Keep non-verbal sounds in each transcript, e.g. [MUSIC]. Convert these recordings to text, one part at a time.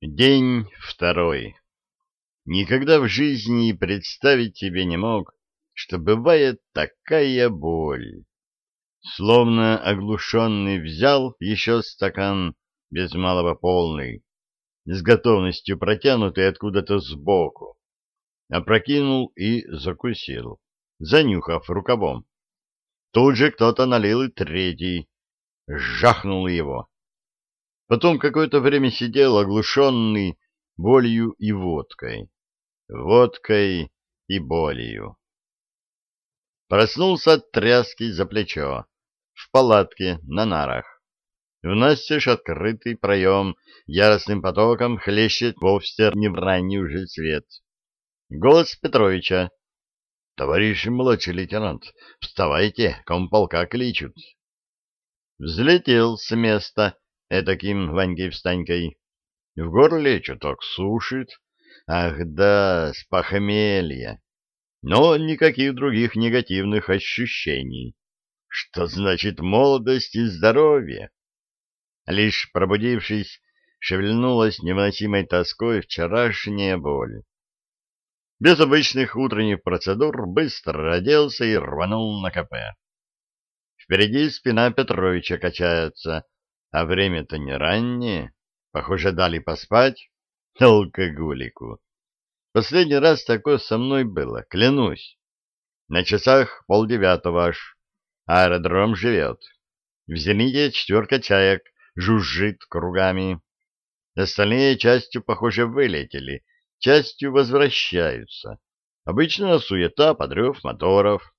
День второй. Никогда в жизни представить себе не мог, что бывает такая боль. Словно оглушенный взял еще стакан без малого полный, с готовностью протянутый откуда-то сбоку, опрокинул и закусил, занюхав рукавом. Тут же кто-то налил и третий, жахнул его. Потом какое-то время сидел оглушенный болью и водкой. Водкой и болью. Проснулся от тряски за плечо. В палатке, на нарах. В настежь открытый проем яростным потоком хлещет вовсе не в ранний уже свет. Голос Петровича. — Товарищ младший лейтенант, вставайте, комполка кличут. Взлетел с места, этаким Ванькой-встанькой. В горле чуток сушит. Ах да, с похмелья. Но никаких других негативных ощущений. Что значит молодость и здоровье? Лишь пробудившись, шевельнулась невыносимой тоской вчерашняя боль. Без обычных утренних процедур быстро оделся и рванул на КП. Впереди спина Петровича качается — а время-то не раннее. Похоже, дали поспать [LAUGHS] алкоголику. Последний раз такое со мной было, клянусь. На часах полдевятого аж. Аэродром живет. В зените четверка чаек жужжит кругами. Остальные частью, похоже, вылетели, частью возвращаются. Обычно суета, подрыв моторов.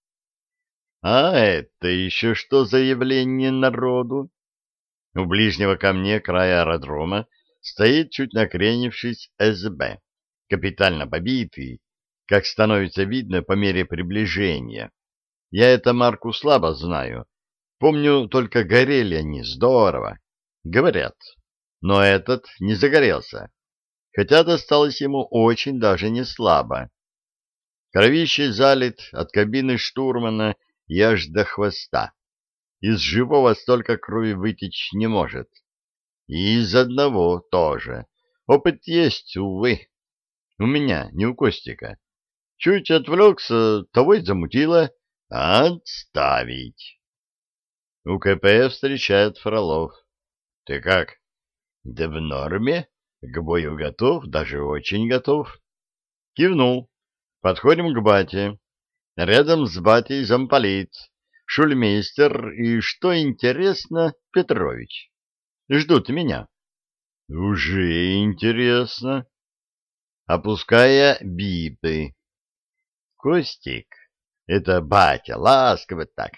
А это еще что за явление народу? У ближнего ко мне края аэродрома стоит, чуть накренившись, СБ, капитально побитый, как становится видно по мере приближения. Я эту марку слабо знаю. Помню, только горели они здорово. Говорят. Но этот не загорелся. Хотя досталось ему очень даже не слабо. Кровище залит от кабины штурмана и аж до хвоста. Из живого столько крови вытечь не может. И из одного тоже. Опыт есть, увы. У меня, не у Костика. Чуть отвлекся, того и замутило. Отставить. У КП встречает Фролов. Ты как? Да в норме. К бою готов, даже очень готов. Кивнул. Подходим к бате. Рядом с батей замполит шульмейстер и, что интересно, Петрович. Ждут меня. Уже интересно. Опуская бипы. Костик, это батя, ласково так.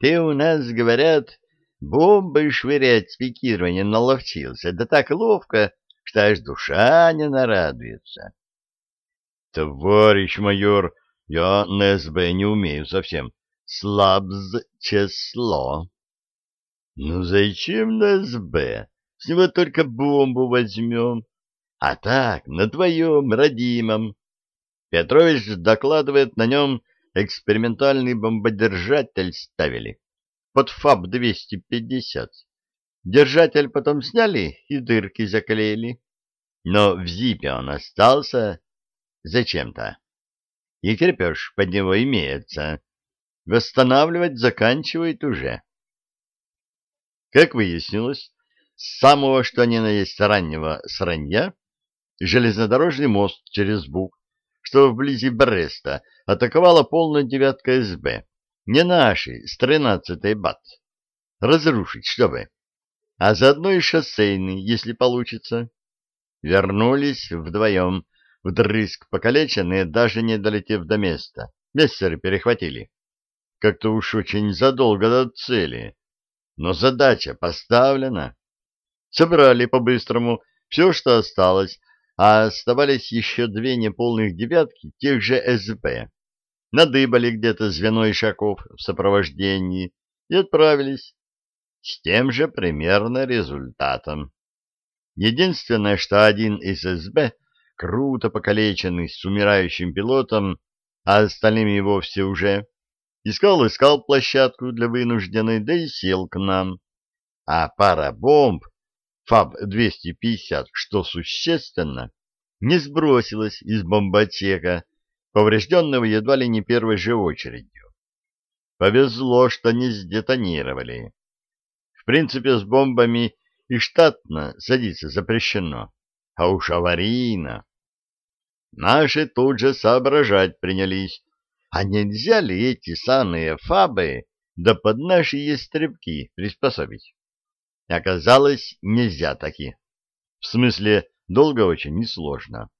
Ты у нас, говорят, бомбой швырять с пикирования наловчился. Да так ловко, что аж душа не нарадуется. Товарищ майор, я на СБ не умею совсем слабз число. Ну зачем на СБ? С него только бомбу возьмем. А так, на твоем, родимом. Петрович докладывает, на нем экспериментальный бомбодержатель ставили. Под ФАБ-250. Держатель потом сняли и дырки заклеили. Но в зипе он остался зачем-то. И крепеж под него имеется восстанавливать заканчивает уже. Как выяснилось, с самого что ни на есть раннего сранья железнодорожный мост через Буг, что вблизи Бреста, атаковала полная девятка СБ, не наши, с тринадцатой бат. Разрушить, чтобы. А заодно и шоссейный, если получится. Вернулись вдвоем, вдрызг покалеченные, даже не долетев до места. Мессеры перехватили как-то уж очень задолго до цели. Но задача поставлена. Собрали по-быстрому все, что осталось, а оставались еще две неполных девятки тех же СБ. Надыбали где-то звено ишаков в сопровождении и отправились с тем же примерно результатом. Единственное, что один из СБ, круто покалеченный с умирающим пилотом, а остальными вовсе уже Искал-искал площадку для вынужденной, да и сел к нам. А пара бомб ФАБ-250, что существенно, не сбросилась из бомботека, поврежденного едва ли не первой же очередью. Повезло, что не сдетонировали. В принципе, с бомбами и штатно садиться запрещено, а уж аварийно. Наши тут же соображать принялись, а нельзя ли эти самые фабы да под наши ястребки приспособить? Оказалось, нельзя таки. В смысле, долго очень несложно.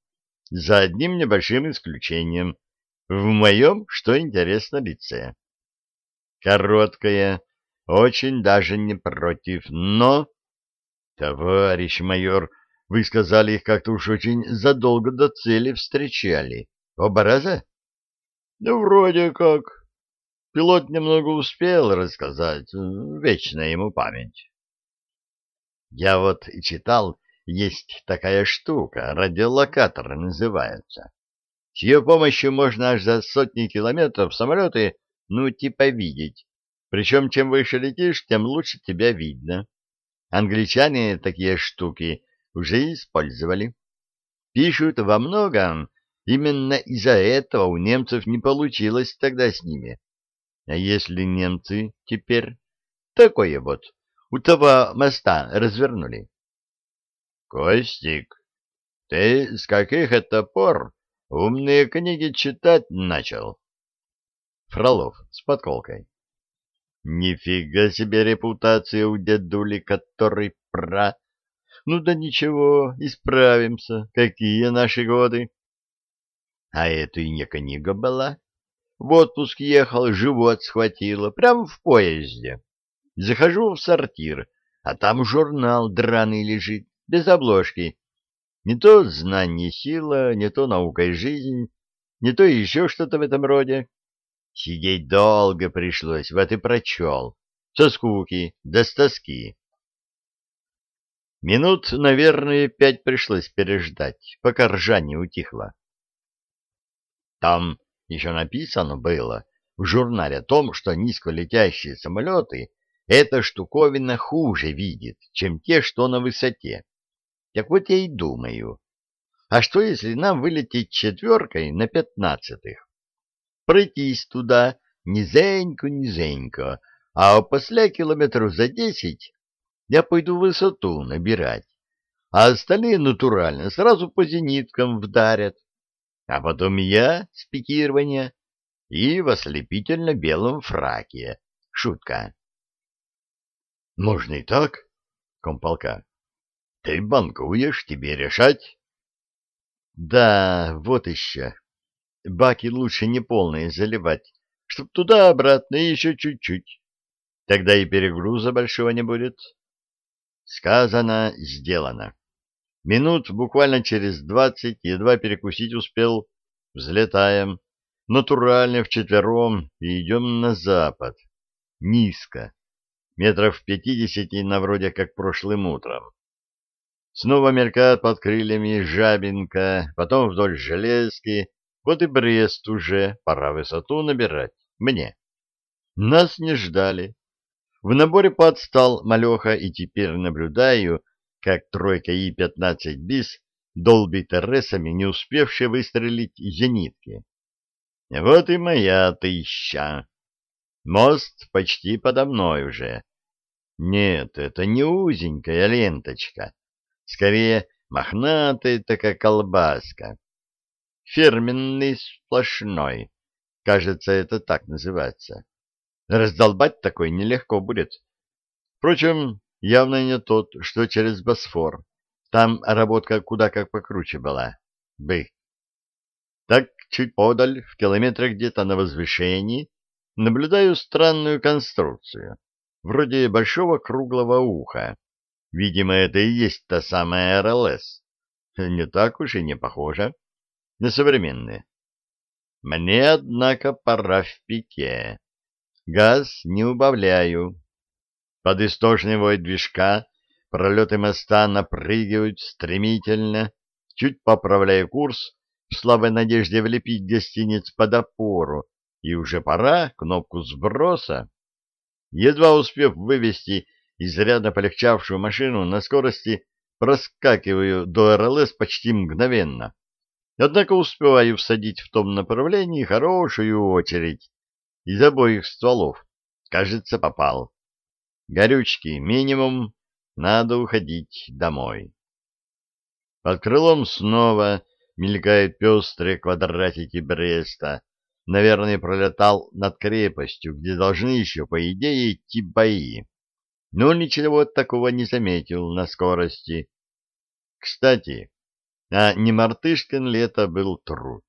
За одним небольшим исключением. В моем, что интересно, лице. Короткое, очень даже не против, но... Товарищ майор, вы сказали их как-то уж очень задолго до цели встречали. Оба раза? Ну, вроде как. Пилот немного успел рассказать. Вечная ему память. Я вот читал, есть такая штука, радиолокатор называется. С ее помощью можно аж за сотни километров самолеты, ну, типа видеть. Причем, чем выше летишь, тем лучше тебя видно. Англичане такие штуки уже использовали. Пишут во многом, именно из-за этого у немцев не получилось тогда с ними. А если немцы теперь такое вот у того моста развернули? Костик, ты с каких это пор умные книги читать начал? Фролов с подколкой. Нифига себе репутация у дедули, который пра... Ну да ничего, исправимся. Какие наши годы? А это и не книга была. В отпуск ехал, живот схватило, прямо в поезде. Захожу в сортир, а там журнал драный лежит, без обложки. Не то знание сила, не то наука и жизнь, не то еще что-то в этом роде. Сидеть долго пришлось, вот и прочел. Со скуки, да с тоски. Минут, наверное, пять пришлось переждать, пока ржание утихло. Там еще написано было в журнале о том, что низколетящие самолеты эта штуковина хуже видит, чем те, что на высоте. Так вот я и думаю, а что если нам вылететь четверкой на пятнадцатых? Пройтись туда низенько-низенько, а после километров за десять я пойду высоту набирать, а остальные натурально сразу по зениткам вдарят, а потом я с пикирования и в ослепительно-белом фраке. Шутка. Можно и так, комполка. Ты банкуешь, тебе решать. Да, вот еще. Баки лучше не полные заливать, чтоб туда-обратно еще чуть-чуть. Тогда и перегруза большого не будет. Сказано, сделано. Минут буквально через двадцать едва перекусить успел. Взлетаем. Натурально вчетвером и идем на запад. Низко. Метров пятидесяти на вроде как прошлым утром. Снова мелькает под крыльями Жабинка, потом вдоль Железки. Вот и Брест уже, пора высоту набирать. Мне. Нас не ждали. В наборе подстал малеха, и теперь наблюдаю, как тройка И-15 БИС долбит РСами, не успевшие выстрелить зенитки. Вот и моя тыща. Мост почти подо мной уже. Нет, это не узенькая ленточка. Скорее, мохнатая такая колбаска. Фирменный сплошной. Кажется, это так называется. Раздолбать такой нелегко будет. Впрочем, явно не тот, что через Босфор. Там работка куда как покруче была. Бы. Так, чуть подаль, в километрах где-то на возвышении, наблюдаю странную конструкцию, вроде большого круглого уха. Видимо, это и есть та самая РЛС. Не так уж и не похоже на современные. Мне, однако, пора в пике. Газ не убавляю. Под истошный вой движка пролеты моста напрыгивают стремительно, чуть поправляя курс, в слабой надежде влепить гостиниц под опору, и уже пора кнопку сброса. Едва успев вывести изрядно полегчавшую машину на скорости проскакиваю до РЛС почти мгновенно. Однако успеваю всадить в том направлении хорошую очередь из обоих стволов. Кажется, попал. Горючки минимум, надо уходить домой. Под крылом снова мелькают пестрые квадратики Бреста. Наверное, пролетал над крепостью, где должны еще, по идее, идти бои. Но ничего такого не заметил на скорости. Кстати, а не мартышкин ли это был труд?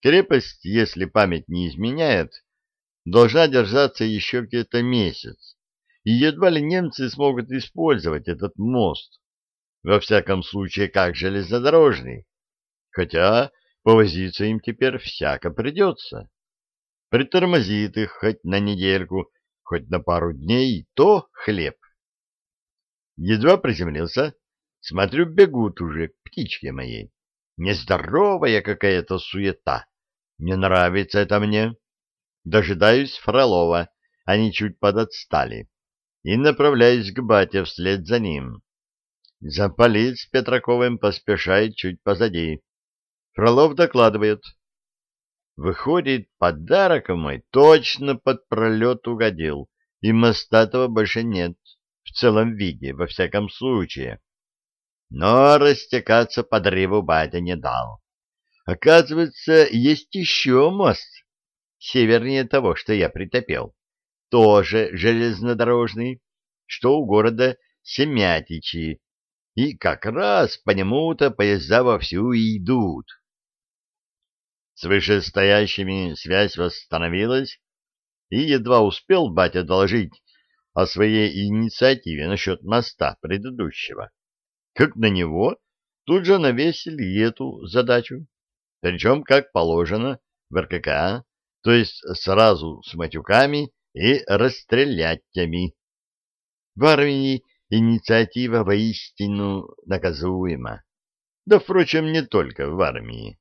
Крепость, если память не изменяет, должна держаться еще где-то месяц, и едва ли немцы смогут использовать этот мост, во всяком случае как железнодорожный, хотя повозиться им теперь всяко придется. Притормозит их хоть на недельку, хоть на пару дней, то хлеб. Едва приземлился, смотрю, бегут уже птички мои. Нездоровая какая-то суета. Не нравится это мне. Дожидаюсь Фролова, они чуть подотстали, и направляюсь к бате вслед за ним. Замполит с Петраковым поспешает чуть позади. Фролов докладывает. Выходит, подарок мой точно под пролет угодил, и Мостатова больше нет, в целом виде, во всяком случае. Но растекаться по древу батя не дал. Оказывается, есть еще мост, севернее того, что я притопил, тоже железнодорожный, что у города Семятичи, и как раз по нему-то поезда вовсю и идут. С вышестоящими связь восстановилась, и едва успел батя доложить о своей инициативе насчет моста предыдущего, как на него тут же навесили эту задачу, причем как положено в РКК, то есть сразу с матюками и расстрелятями. В армии инициатива воистину наказуема. Да, впрочем, не только в армии.